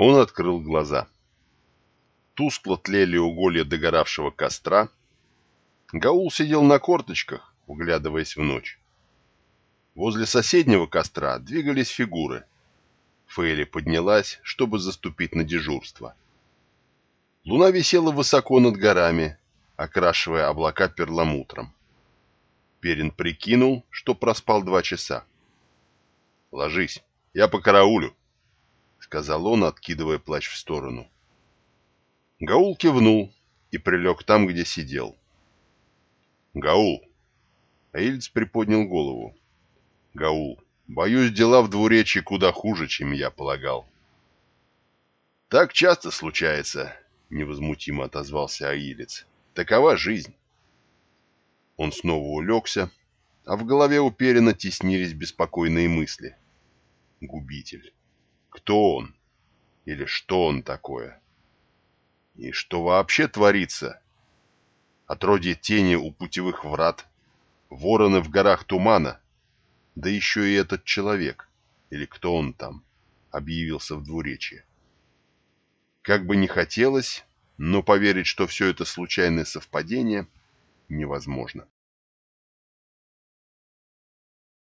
Он открыл глаза. Тускло тлели уголья догоравшего костра. Гаул сидел на корточках, углядываясь в ночь. Возле соседнего костра двигались фигуры. Фейли поднялась, чтобы заступить на дежурство. Луна висела высоко над горами, окрашивая облака перламутром. Перин прикинул, что проспал два часа. «Ложись, я по караулю», — сказал он, откидывая плащ в сторону. Гаул кивнул и прилег там, где сидел. «Гаул!» Аильц приподнял голову. «Гаул, боюсь, дела в двуречии куда хуже, чем я полагал». «Так часто случается», — невозмутимо отозвался Аилец. «Такова жизнь». Он снова улегся, а в голове уперенно теснились беспокойные мысли. Губитель. Кто он? Или что он такое? И что вообще творится? Отродье тени у путевых врат, вороны в горах тумана, да еще и этот человек, или кто он там, объявился в двуречье. Как бы не хотелось, но поверить, что все это случайное совпадение, невозможно.